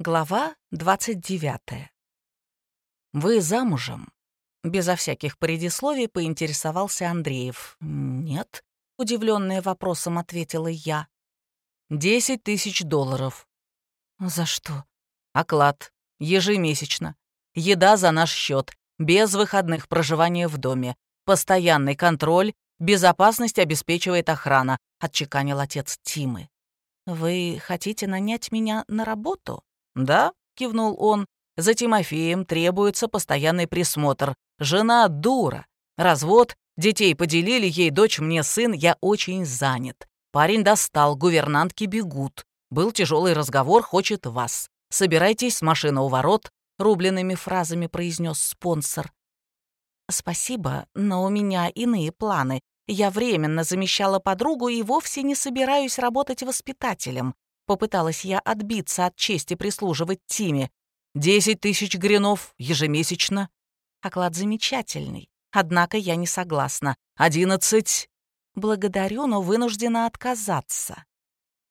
Глава 29. «Вы замужем?» Безо всяких предисловий поинтересовался Андреев. «Нет», — удивленная вопросом ответила я. «Десять тысяч долларов». «За что?» «Оклад. Ежемесячно. Еда за наш счет. Без выходных проживания в доме. Постоянный контроль. Безопасность обеспечивает охрана», — отчеканил отец Тимы. «Вы хотите нанять меня на работу?» «Да», — кивнул он, — «за Тимофеем требуется постоянный присмотр. Жена дура. Развод, детей поделили, ей дочь, мне сын, я очень занят. Парень достал, гувернантки бегут. Был тяжелый разговор, хочет вас. Собирайтесь с машины у ворот», — рубленными фразами произнес спонсор. «Спасибо, но у меня иные планы. Я временно замещала подругу и вовсе не собираюсь работать воспитателем. Попыталась я отбиться от чести прислуживать Тиме. «Десять тысяч гринов ежемесячно». Оклад замечательный. Однако я не согласна. «Одиннадцать». Благодарю, но вынуждена отказаться.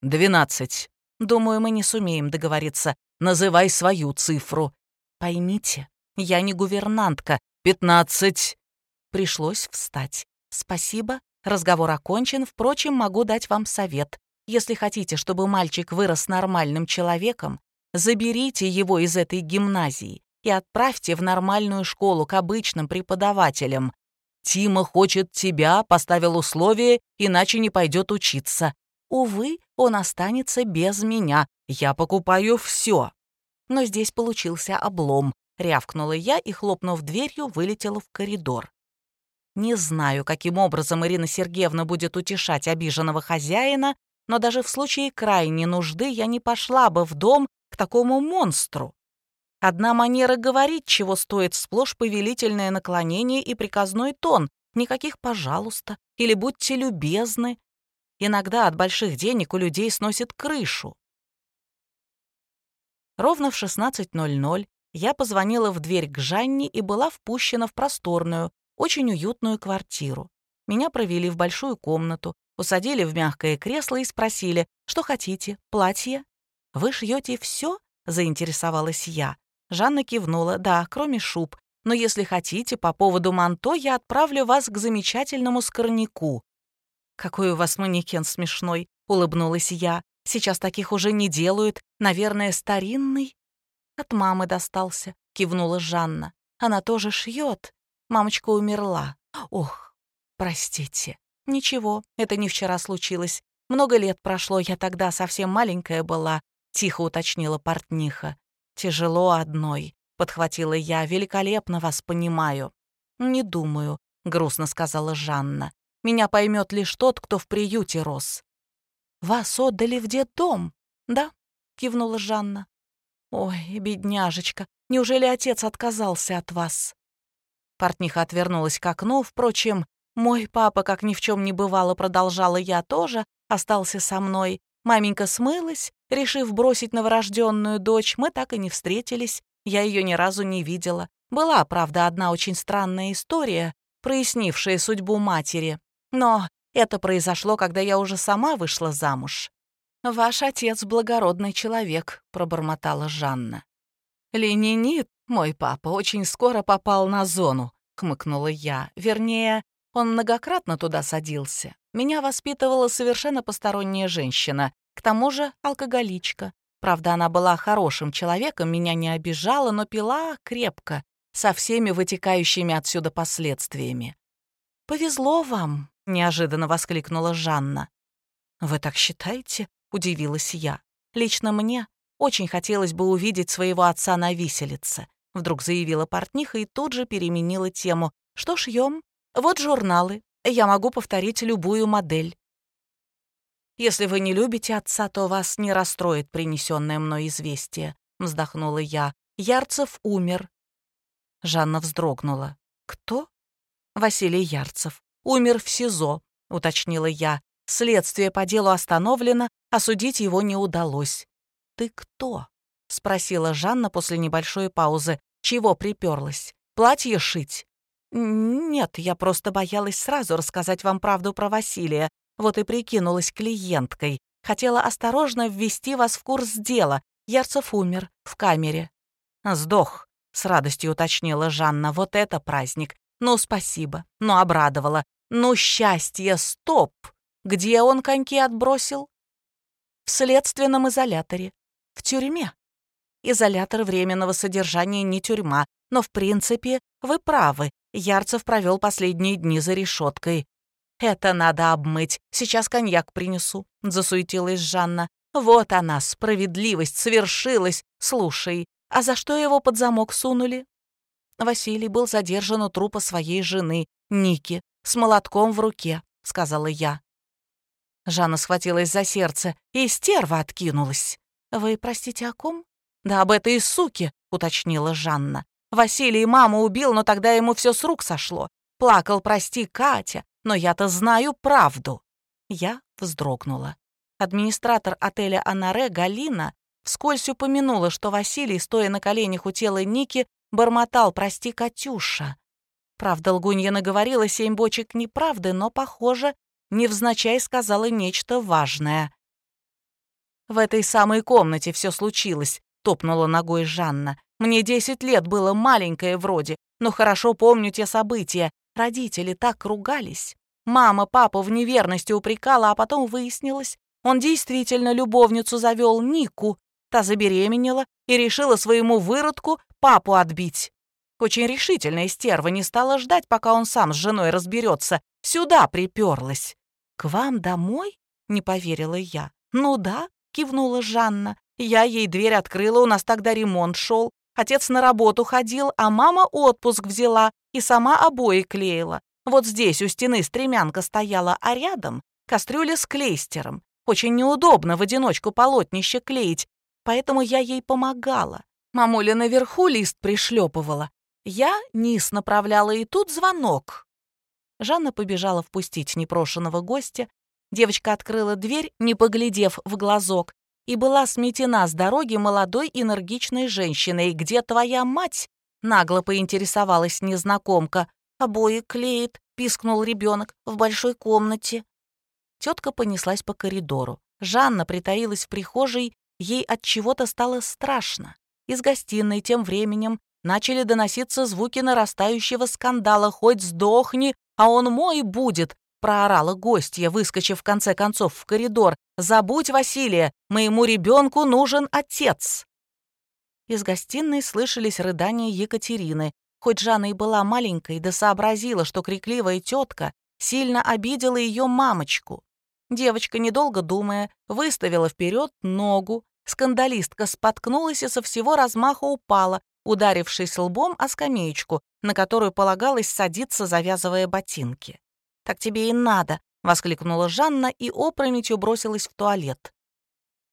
«Двенадцать». Думаю, мы не сумеем договориться. Называй свою цифру. Поймите, я не гувернантка. Пятнадцать. Пришлось встать. Спасибо. Разговор окончен. Впрочем, могу дать вам совет. Если хотите, чтобы мальчик вырос нормальным человеком, заберите его из этой гимназии и отправьте в нормальную школу к обычным преподавателям. Тима хочет тебя, поставил условие, иначе не пойдет учиться. Увы, он останется без меня. Я покупаю все. Но здесь получился облом. Рявкнула я и, хлопнув дверью, вылетела в коридор. Не знаю, каким образом Ирина Сергеевна будет утешать обиженного хозяина, но даже в случае крайней нужды я не пошла бы в дом к такому монстру. Одна манера говорить, чего стоит сплошь повелительное наклонение и приказной тон, никаких «пожалуйста» или «будьте любезны». Иногда от больших денег у людей сносит крышу. Ровно в 16.00 я позвонила в дверь к Жанне и была впущена в просторную, очень уютную квартиру. Меня провели в большую комнату, Усадили в мягкое кресло и спросили, что хотите, платье? «Вы шьете все?» — заинтересовалась я. Жанна кивнула, да, кроме шуб. Но если хотите, по поводу манто я отправлю вас к замечательному скорняку. «Какой у вас манекен смешной!» — улыбнулась я. «Сейчас таких уже не делают. Наверное, старинный?» «От мамы достался», — кивнула Жанна. «Она тоже шьет. Мамочка умерла. Ох, простите». «Ничего, это не вчера случилось. Много лет прошло, я тогда совсем маленькая была», — тихо уточнила портниха. «Тяжело одной», — подхватила я, — «великолепно вас понимаю». «Не думаю», — грустно сказала Жанна. «Меня поймет лишь тот, кто в приюте рос». «Вас отдали в детдом?» «Да», — кивнула Жанна. «Ой, бедняжечка, неужели отец отказался от вас?» Портниха отвернулась к окну, впрочем, мой папа, как ни в чем не бывало, продолжала я тоже, остался со мной. Маменька смылась, решив бросить новорожденную дочь, мы так и не встретились, я ее ни разу не видела. Была, правда, одна очень странная история, прояснившая судьбу матери. Но это произошло, когда я уже сама вышла замуж. «Ваш отец благородный человек», — пробормотала Жанна. «Ленинит, мой папа, очень скоро попал на зону», — хмыкнула я. «Вернее, он многократно туда садился. Меня воспитывала совершенно посторонняя женщина, к тому же алкоголичка. Правда, она была хорошим человеком, меня не обижала, но пила крепко, со всеми вытекающими отсюда последствиями. «Повезло вам», — неожиданно воскликнула Жанна. «Вы так считаете?» — удивилась я. «Лично мне очень хотелось бы увидеть своего отца на виселице», — вдруг заявила портниха и тут же переменила тему. «Что шьем?» Вот журналы. Я могу повторить любую модель. Если вы не любите отца, то вас не расстроит принесенное мной известие, вздохнула я. Ярцев умер. Жанна вздрогнула. Кто? Василий Ярцев. Умер в СИЗО, уточнила я. Следствие по делу остановлено, осудить его не удалось. Ты кто? спросила Жанна после небольшой паузы. Чего приперлась? Платье шить? «Нет, я просто боялась сразу рассказать вам правду про Василия. Вот и прикинулась клиенткой. Хотела осторожно ввести вас в курс дела. Ярцев умер в камере. «Сдох», — с радостью уточнила Жанна. «Вот это праздник! Ну, спасибо, ну, обрадовала. Ну, счастье, стоп! Где он коньки отбросил?» «В следственном изоляторе. В тюрьме. Изолятор временного содержания не тюрьма, но, в принципе, вы правы. Ярцев провел последние дни за решеткой. «Это надо обмыть. Сейчас коньяк принесу», — засуетилась Жанна. «Вот она, справедливость, свершилась. Слушай, а за что его под замок сунули?» Василий был задержан у трупа своей жены, Ники, с молотком в руке, — сказала я. Жанна схватилась за сердце, и стерва откинулась. «Вы, простите, о ком?» «Да об этой суке», — уточнила Жанна. «Василий маму убил, но тогда ему все с рук сошло. Плакал, прости, Катя, но я-то знаю правду». Я вздрогнула. Администратор отеля «Анаре» Галина вскользь упомянула, что Василий, стоя на коленях у тела Ники, бормотал «Прости, Катюша». Правда, лгунья наговорила семь бочек неправды, но, похоже, невзначай сказала нечто важное. «В этой самой комнате все случилось», — топнула ногой Жанна. «Мне десять лет было, маленькое вроде, но хорошо помню те события. Родители так ругались. Мама папу в неверности упрекала, а потом выяснилось, он действительно любовницу завел Нику. Та забеременела и решила своему выродку папу отбить. Очень решительная стерва не стала ждать, пока он сам с женой разберется. Сюда приперлась. «К вам домой?» — не поверила я. «Ну да», — кивнула Жанна. «Я ей дверь открыла, у нас тогда ремонт шел. Отец на работу ходил, а мама отпуск взяла и сама обои клеила. Вот здесь у стены стремянка стояла, а рядом кастрюля с клейстером. Очень неудобно в одиночку полотнище клеить, поэтому я ей помогала. Мамуля наверху лист пришлепывала. Я низ направляла, и тут звонок. Жанна побежала впустить непрошенного гостя. Девочка открыла дверь, не поглядев в глазок, и была сметена с дороги молодой энергичной женщиной. «Где твоя мать?» — нагло поинтересовалась незнакомка. «Обои клеит», — пискнул ребенок в большой комнате. Тетка понеслась по коридору. Жанна притаилась в прихожей, ей от чего-то стало страшно. Из гостиной тем временем начали доноситься звуки нарастающего скандала. «Хоть сдохни, а он мой будет!» проорала гостья, выскочив в конце концов в коридор. «Забудь, Василия, моему ребенку нужен отец!» Из гостиной слышались рыдания Екатерины. Хоть Жанна и была маленькой, да сообразила, что крикливая тетка сильно обидела ее мамочку. Девочка, недолго думая, выставила вперед ногу. Скандалистка споткнулась и со всего размаха упала, ударившись лбом о скамеечку, на которую полагалось садиться, завязывая ботинки. «Так тебе и надо!» — воскликнула Жанна и опрометью бросилась в туалет.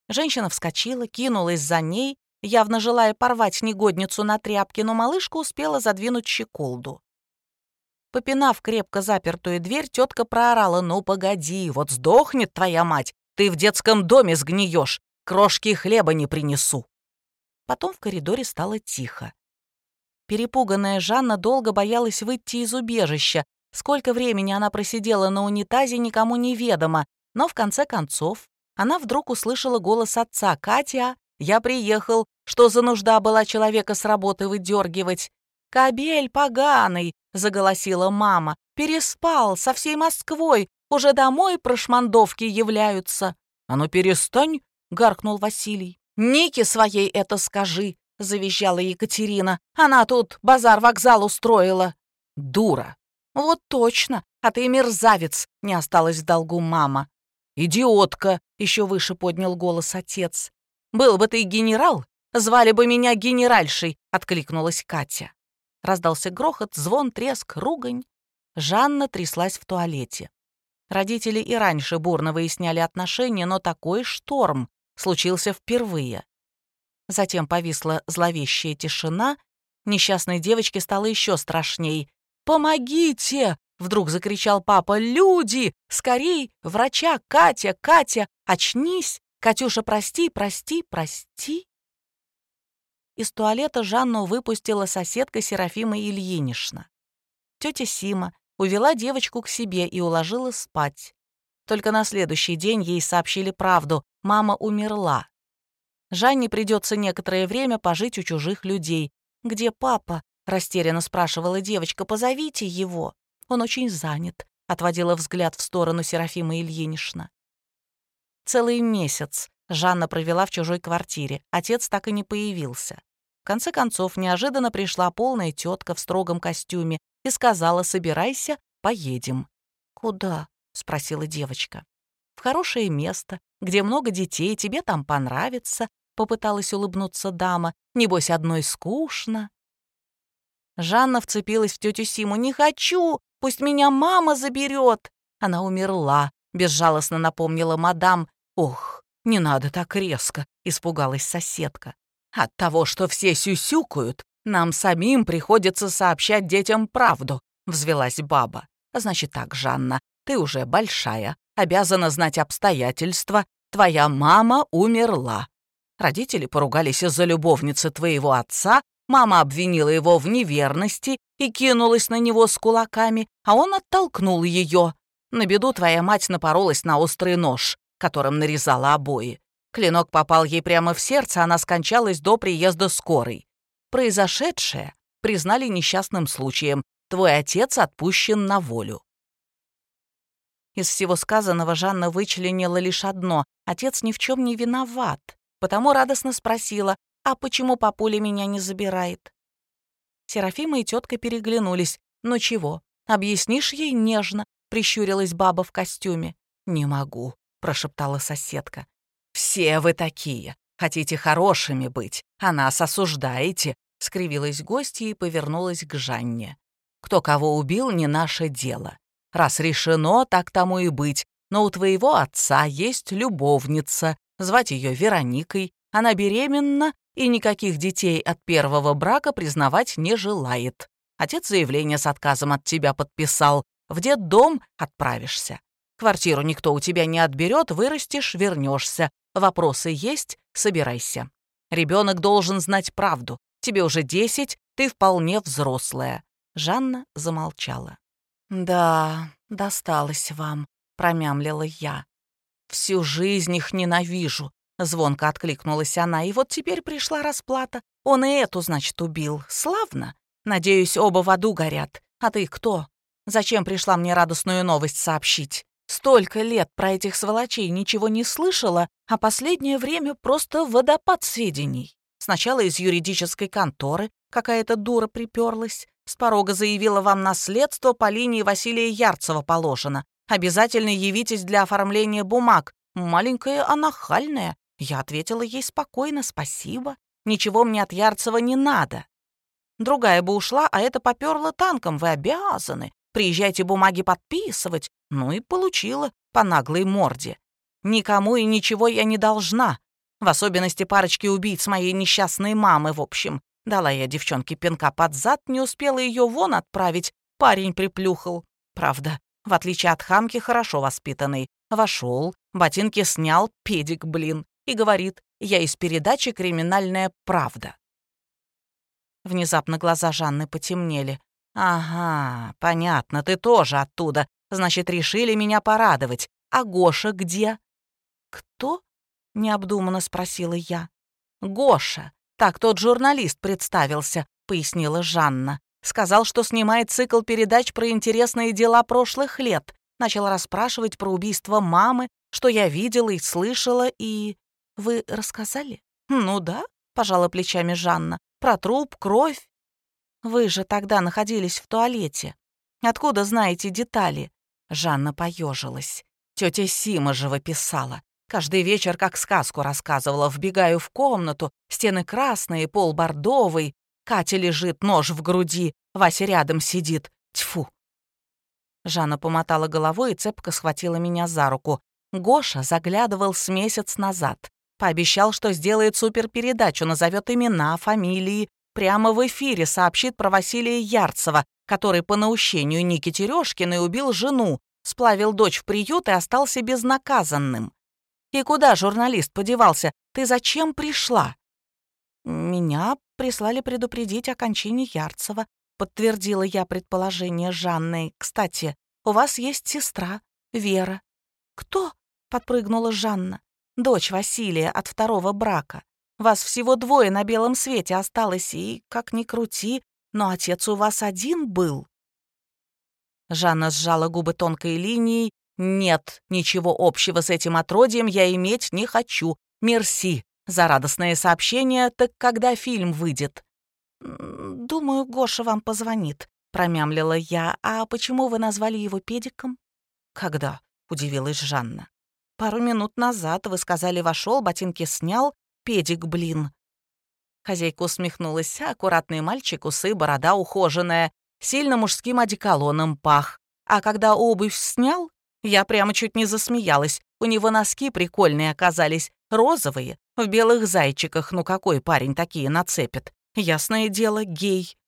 Женщина вскочила, кинулась за ней, явно желая порвать негодницу на тряпке, но малышка успела задвинуть щеколду. Попинав крепко запертую дверь, тетка проорала «Ну, погоди, вот сдохнет твоя мать, ты в детском доме сгниешь, крошки хлеба не принесу». Потом в коридоре стало тихо. Перепуганная Жанна долго боялась выйти из убежища, Сколько времени она просидела на унитазе, никому не ведомо, но в конце концов она вдруг услышала голос отца «Катя, я приехал, что за нужда была человека с работы выдергивать?» «Кобель поганый!» — заголосила мама. «Переспал со всей Москвой, уже домой прошмандовки являются». «А ну перестань!» — гаркнул Василий. «Нике своей это скажи!» — завизжала Екатерина. «Она тут базар-вокзал устроила». «Дура!» «Вот точно, а ты мерзавец!» — не осталось в долгу мама. «Идиотка!» — еще выше поднял голос отец. «Был бы ты генерал, звали бы меня генеральшей!» — откликнулась Катя. Раздался грохот, звон, треск, ругань. Жанна тряслась в туалете. Родители и раньше бурно выясняли отношения, но такой шторм случился впервые. Затем повисла зловещая тишина, несчастной девочке стало еще страшней. «Помогите!» — вдруг закричал папа. «Люди! Скорей! Врача! Катя! Катя! Очнись! Катюша, прости, прости, прости!» Из туалета Жанну выпустила соседка Серафима Ильинична. Тетя Сима увела девочку к себе и уложила спать. Только на следующий день ей сообщили правду. Мама умерла. Жанне придется некоторое время пожить у чужих людей. «Где папа?» — растерянно спрашивала девочка. «Позовите его. Он очень занят», — отводила взгляд в сторону Серафима Ильинична. Целый месяц Жанна провела в чужой квартире. Отец так и не появился. В конце концов, неожиданно пришла полная тетка в строгом костюме и сказала «собирайся, поедем». «Куда?» — спросила девочка. «В хорошее место, где много детей, тебе там понравится», — попыталась улыбнуться дама. «Небось, одной скучно». Жанна вцепилась в тетю Симу. «Не хочу! Пусть меня мама заберет!» Она умерла, безжалостно напомнила мадам. «Ох, не надо так резко!» — испугалась соседка. «От того, что все сюсюкают, нам самим приходится сообщать детям правду», — взвелась баба. «Значит так, Жанна, ты уже большая, обязана знать обстоятельства. Твоя мама умерла. Родители поругались из-за любовницы твоего отца, мама обвинила его в неверности и кинулась на него с кулаками, а он оттолкнул ее. На беду твоя мать напоролась на острый нож, которым нарезала обои. Клинок попал ей прямо в сердце, она скончалась до приезда скорой. Произошедшее признали несчастным случаем. Твой отец отпущен на волю. Из всего сказанного Жанна вычленила лишь одно — отец ни в чем не виноват, потому радостно спросила, а почему папуля меня не забирает? Серафима и тетка переглянулись. «Ну чего, объяснишь ей нежно?» — прищурилась баба в костюме. «Не могу», — прошептала соседка. «Все вы такие. Хотите хорошими быть, а нас осуждаете», — скривилась гостья и повернулась к Жанне. «Кто кого убил, не наше дело. Раз решено, так тому и быть. Но у твоего отца есть любовница, звать ее Вероникой. Она беременна и никаких детей от первого брака признавать не желает. Отец заявление с отказом от тебя подписал. В детдом отправишься. Квартиру никто у тебя не отберет, вырастешь, вернешься. Вопросы есть, собирайся. Ребенок должен знать правду. Тебе уже десять, ты вполне взрослая. Жанна замолчала. «Да, досталось вам», — промямлила я. «Всю жизнь их ненавижу», — звонко откликнулась она, «и вот теперь пришла расплата. Он и эту, значит, убил. Славно. Надеюсь, оба в аду горят. А ты кто? Зачем пришла мне радостную новость сообщить? Столько лет про этих сволочей ничего не слышала, а последнее время просто водопад сведений. Сначала из юридической конторы какая-то дура приперлась, с порога заявила вам наследство по линии Василия Ярцева положено. Обязательно явитесь для оформления бумаг. Маленькая, а. Я ответила ей спокойно, спасибо. Ничего мне от Ярцева не надо. Другая бы ушла, а это поперла танком. Вы обязаны. Приезжайте бумаги подписывать. Ну и получила по наглой морде. Никому и ничего я не должна. В особенности парочки убийц моей несчастной мамы, в общем. Дала я девчонке пинка под зад, не успела ее вон отправить. Парень приплюхал. Правда, в отличие от хамки, хорошо воспитанный. Вошел, ботинки снял, педик, блин, и говорит, я из передачи «Криминальная правда». Внезапно глаза Жанны потемнели. «Ага, понятно, ты тоже оттуда. Значит, решили меня порадовать. А Гоша где?» «Кто?» — необдуманно спросила я. «Гоша. «Так тот журналист представился», — пояснила Жанна. «Сказал, что снимает цикл передач про интересные дела прошлых лет. Начал расспрашивать про убийство мамы, что я видела и слышала, и... Вы рассказали?» «Ну да», — пожала плечами Жанна. «Про труп, кровь». «Вы же тогда находились в туалете. Откуда знаете детали?» Жанна поежилась. Тетя Сима живописала. Каждый вечер как сказку рассказывала. Вбегаю в комнату, стены красные, пол бордовый. Катя лежит, нож в груди, Вася рядом сидит. Тьфу. Жанна помотала головой и цепко схватила меня за руку. Гоша заглядывал с месяц назад. Пообещал, что сделает суперпередачу, назовет имена, фамилии. Прямо в эфире сообщит про Василия Ярцева, который по наущению Ники Терешкиной убил жену, сплавил дочь в приют и остался безнаказанным. И куда журналист подевался? Ты зачем пришла?» «Меня прислали предупредить о кончине Ярцева», подтвердила я предположение Жанны. «Кстати, у вас есть сестра, Вера». «Кто?» — подпрыгнула Жанна. «Дочь Василия от второго брака. Вас всего двое на белом свете осталось, и, как ни крути, но отец у вас один был». Жанна сжала губы тонкой линией. «Нет, ничего общего с этим отродьем я иметь не хочу. Мерси за радостное сообщение, так когда фильм выйдет?» «Думаю, Гоша вам позвонит», — промямлила я. «А почему вы назвали его педиком?» «Когда?» — удивилась Жанна. «Пару минут назад вы сказали, вошел, ботинки снял, педик, блин». Хозяйка усмехнулась. Аккуратный мальчик, усы, борода ухоженная, сильно мужским одеколоном пах. А когда обувь снял, я прямо чуть не засмеялась. У него носки прикольные оказались, розовые, в белых зайчиках. Ну какой парень такие нацепит? Ясное дело, гей.